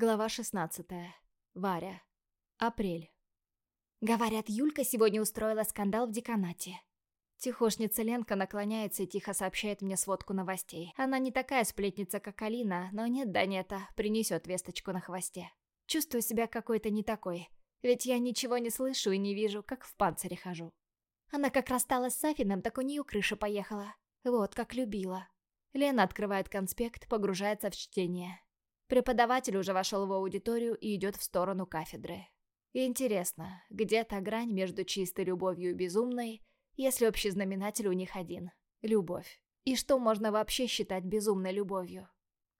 Глава 16. Варя. Апрель. Говорят, Юлька сегодня устроила скандал в деканате. Тихошница Ленка наклоняется и тихо сообщает мне сводку новостей. Она не такая сплетница, как Алина, но нет да нет, а принесет весточку на хвосте. Чувствую себя какой-то не такой, ведь я ничего не слышу и не вижу, как в панцире хожу. Она как рассталась с Сафиным, так у нее крыша поехала. Вот, как любила. Лена открывает конспект, погружается в чтение. Преподаватель уже вошел в аудиторию и идет в сторону кафедры. Интересно, где та грань между чистой любовью и безумной, если общий знаменатель у них один – любовь? И что можно вообще считать безумной любовью?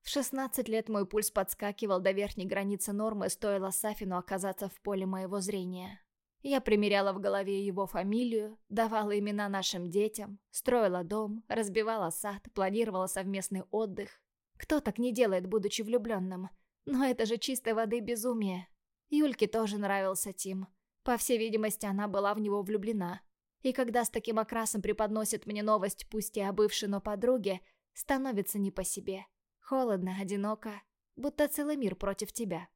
В 16 лет мой пульс подскакивал до верхней границы нормы, стоило Сафину оказаться в поле моего зрения. Я примеряла в голове его фамилию, давала имена нашим детям, строила дом, разбивала сад, планировала совместный отдых, кто так не делает, будучи влюбленным? Но это же чистой воды безумие. Юльке тоже нравился Тим. По всей видимости, она была в него влюблена. И когда с таким окрасом преподносит мне новость, пусть и о бывшей, но подруге, становится не по себе. Холодно, одиноко, будто целый мир против тебя.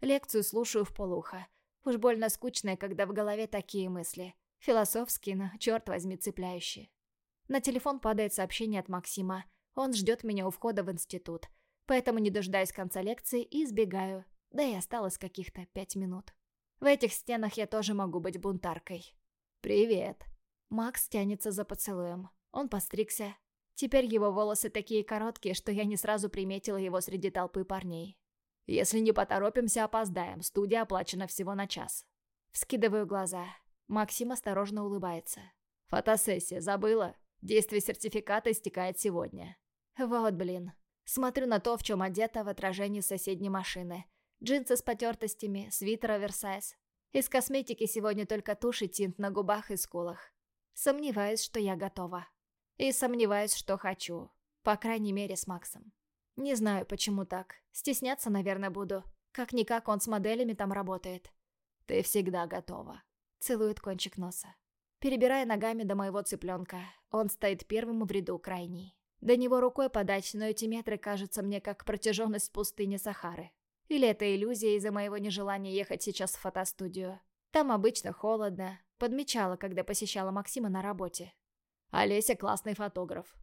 Лекцию слушаю в полухо. Уж больно скучная, когда в голове такие мысли. Философские, но, черт возьми, цепляющие. На телефон падает сообщение от Максима – он ждет меня у входа в институт, поэтому не дожидаюсь конца лекции и избегаю, да и осталось каких-то пять минут. В этих стенах я тоже могу быть бунтаркой. «Привет». Макс тянется за поцелуем. Он постригся. Теперь его волосы такие короткие, что я не сразу приметила его среди толпы парней. «Если не поторопимся, опоздаем. Студия оплачена всего на час». Вскидываю глаза. Максим осторожно улыбается. «Фотосессия, забыла? Действие сертификата истекает сегодня. Вот блин. Смотрю на то, в чем одета в отражении соседней машины. Джинсы с потертостями, свитер оверсайз. Из косметики сегодня только тушь и тинт на губах и скулах. Сомневаюсь, что я готова. И сомневаюсь, что хочу. По крайней мере, с Максом. Не знаю, почему так. Стесняться, наверное, буду. Как-никак он с моделями там работает. Ты всегда готова. Целует кончик носа. Перебирая ногами до моего цыпленка, он стоит первым в ряду крайний. До него рукой подать, но эти метры кажутся мне как протяженность пустыни Сахары. Или это иллюзия из-за моего нежелания ехать сейчас в фотостудию. Там обычно холодно. Подмечала, когда посещала Максима на работе. Олеся классный фотограф.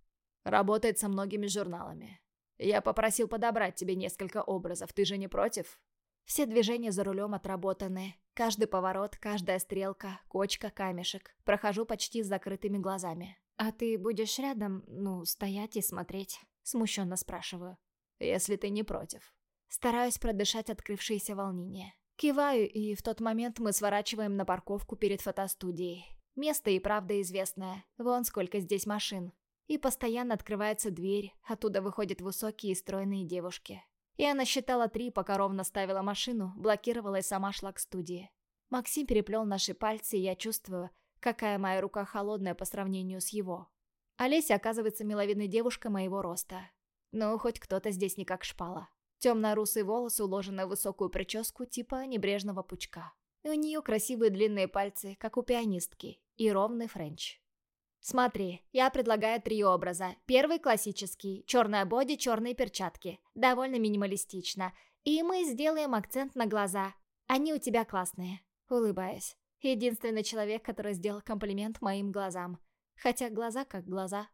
Работает со многими журналами. Я попросил подобрать тебе несколько образов, ты же не против? Все движения за рулем отработаны. Каждый поворот, каждая стрелка, кочка, камешек. Прохожу почти с закрытыми глазами. «А ты будешь рядом, ну, стоять и смотреть?» Смущенно спрашиваю. «Если ты не против». Стараюсь продышать открывшееся волнение. Киваю, и в тот момент мы сворачиваем на парковку перед фотостудией. Место и правда известное. Вон сколько здесь машин. И постоянно открывается дверь, оттуда выходят высокие и стройные девушки. И она считала три, пока ровно ставила машину, блокировала и сама шла к студии. Максим переплел наши пальцы, и я чувствую, Какая моя рука холодная по сравнению с его. Олеся оказывается миловидной девушкой моего роста. Ну, хоть кто-то здесь не как шпала. Темно-русые волосы уложены в высокую прическу типа небрежного пучка. И у нее красивые длинные пальцы, как у пианистки, и ровный френч. Смотри, я предлагаю три образа. Первый классический, черная боди, черные перчатки. Довольно минималистично. И мы сделаем акцент на глаза. Они у тебя классные. Улыбаясь. Единственный человек, который сделал комплимент моим глазам. Хотя глаза как глаза.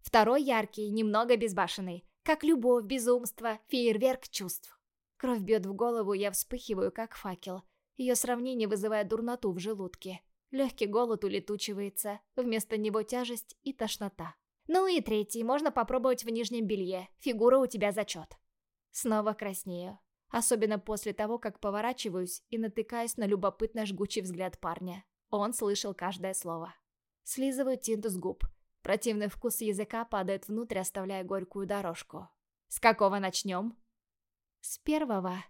Второй яркий, немного безбашенный. Как любовь, безумство, фейерверк чувств. Кровь бьет в голову, я вспыхиваю, как факел. Ее сравнение вызывает дурноту в желудке. Легкий голод улетучивается, вместо него тяжесть и тошнота. Ну и третий, можно попробовать в нижнем белье. Фигура у тебя зачет. Снова краснею. Особенно после того, как поворачиваюсь и натыкаюсь на любопытно жгучий взгляд парня. Он слышал каждое слово. Слизываю тинту с губ. Противный вкус языка падает внутрь, оставляя горькую дорожку. «С какого начнем?» «С первого».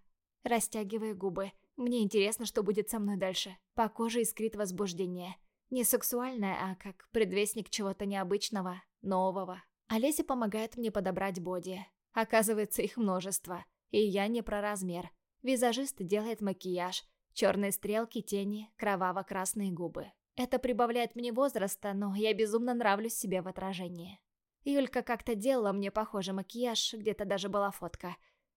Растягивая губы. Мне интересно, что будет со мной дальше. По коже искрит возбуждение. Не сексуальное, а как предвестник чего-то необычного, нового. Олеся помогает мне подобрать боди. Оказывается, их множество. И я не про размер. Визажист делает макияж, черные стрелки, тени, кроваво-красные губы. Это прибавляет мне возраста, но я безумно нравлюсь себе в отражении. Юлька как-то делала мне похожий макияж, где-то даже была фотка.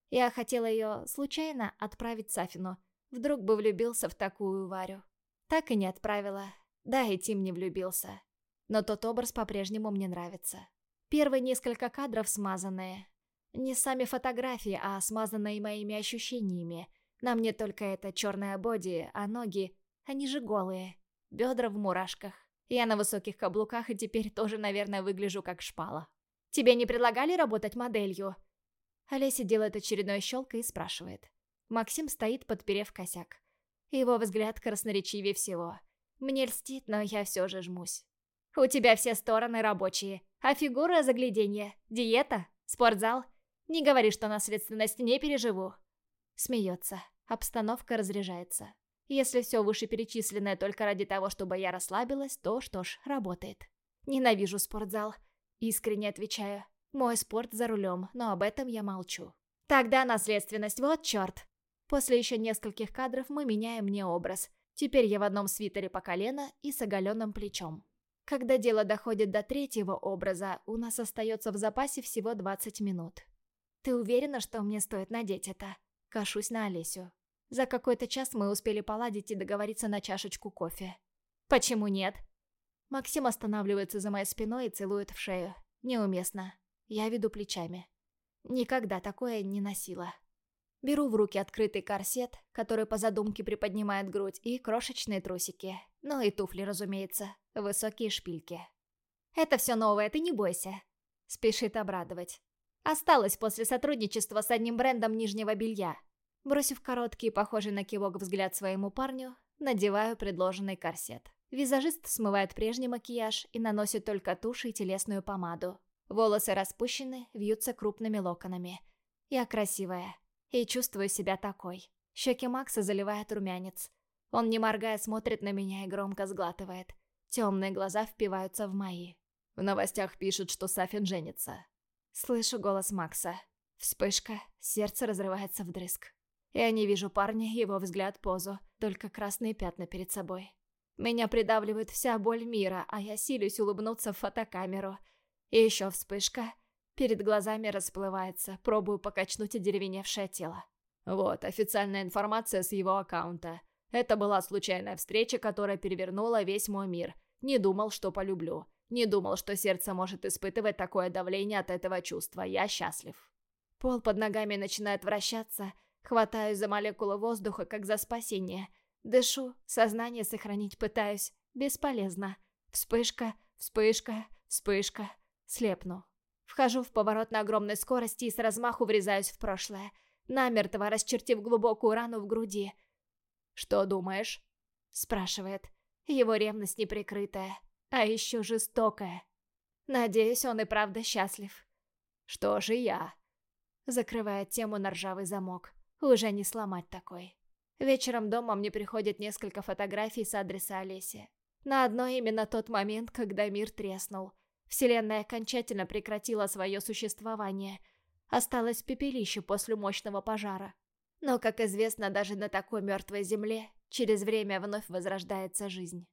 Я хотела ее случайно отправить Сафину. Вдруг бы влюбился в такую Варю. Так и не отправила. Да, и Тим не влюбился. Но тот образ по-прежнему мне нравится. Первые несколько кадров смазанные. Не сами фотографии, а смазанные моими ощущениями. На мне только это черное боди, а ноги, они же голые. Бедра в мурашках. Я на высоких каблуках и теперь тоже, наверное, выгляжу как шпала. «Тебе не предлагали работать моделью?» Олеся делает очередной щелк и спрашивает. Максим стоит, подперев косяк. Его взгляд красноречивее всего. Мне льстит, но я все же жмусь. «У тебя все стороны рабочие. А фигура загляденье? Диета? Спортзал? Не говори, что наследственность не переживу». Смеется. Обстановка разряжается. Если все вышеперечисленное только ради того, чтобы я расслабилась, то что ж, работает. Ненавижу спортзал. Искренне отвечаю. Мой спорт за рулем, но об этом я молчу. Тогда наследственность, вот черт. После еще нескольких кадров мы меняем мне образ. Теперь я в одном свитере по колено и с оголенным плечом. Когда дело доходит до третьего образа, у нас остается в запасе всего 20 минут. Ты уверена, что мне стоит надеть это? Кашусь на Олесю. За какой-то час мы успели поладить и договориться на чашечку кофе. Почему нет? Максим останавливается за моей спиной и целует в шею. Неуместно. Я веду плечами. Никогда такое не носила. Беру в руки открытый корсет, который по задумке приподнимает грудь, и крошечные трусики. Ну и туфли, разумеется. Высокие шпильки. «Это все новое, ты не бойся», — спешит обрадовать. Осталось после сотрудничества с одним брендом нижнего белья. Бросив короткий, похожий на кивок взгляд своему парню, надеваю предложенный корсет. Визажист смывает прежний макияж и наносит только тушь и телесную помаду. Волосы распущены, вьются крупными локонами. Я красивая. И чувствую себя такой. Щеки Макса заливает румянец. Он, не моргая, смотрит на меня и громко сглатывает. Темные глаза впиваются в мои. В новостях пишут, что Сафин женится. Слышу голос Макса. Вспышка, сердце разрывается вдрызг. Я не вижу парня, его взгляд, позу, только красные пятна перед собой. Меня придавливает вся боль мира, а я силюсь улыбнуться в фотокамеру – и еще вспышка. Перед глазами расплывается, пробую покачнуть одеревеневшее тело. Вот, официальная информация с его аккаунта. Это была случайная встреча, которая перевернула весь мой мир. Не думал, что полюблю. Не думал, что сердце может испытывать такое давление от этого чувства. Я счастлив. Пол под ногами начинает вращаться. Хватаюсь за молекулы воздуха, как за спасение. Дышу, сознание сохранить пытаюсь. Бесполезно. Вспышка, вспышка, вспышка. Слепну. Вхожу в поворот на огромной скорости и с размаху врезаюсь в прошлое, намертво расчертив глубокую рану в груди. «Что думаешь?» – спрашивает. Его ревность неприкрытая, а еще жестокая. Надеюсь, он и правда счастлив. «Что же я?» Закрывает тему на ржавый замок. Уже не сломать такой. Вечером дома мне приходит несколько фотографий с адреса Олеси. На одной именно тот момент, когда мир треснул. Вселенная окончательно прекратила свое существование. Осталось пепелище после мощного пожара. Но, как известно, даже на такой мертвой земле через время вновь возрождается жизнь.